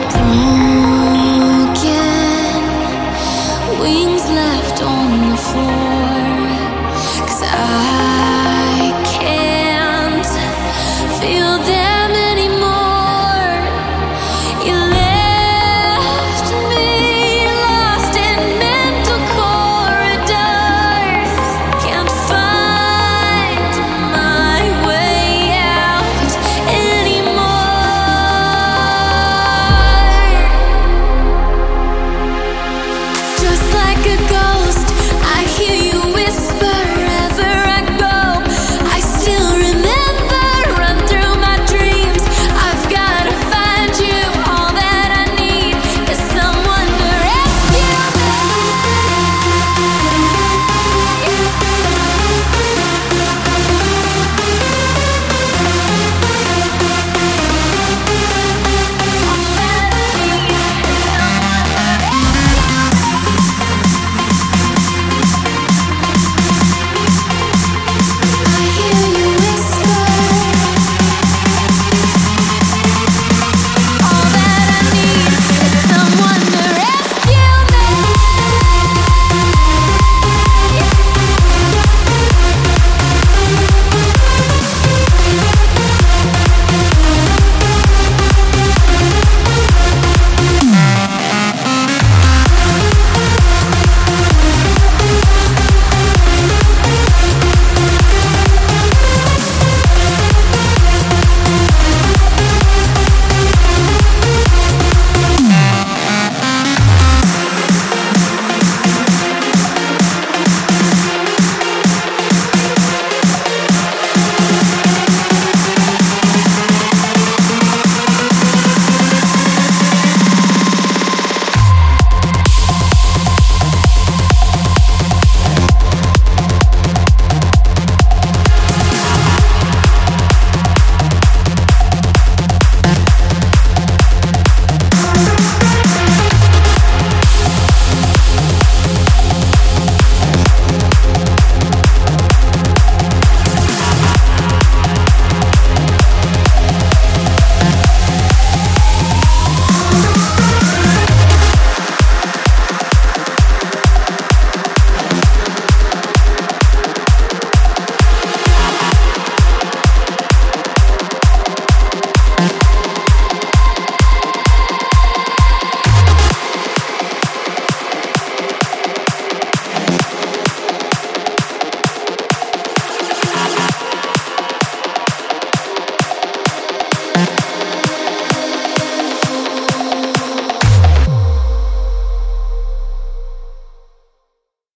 Don't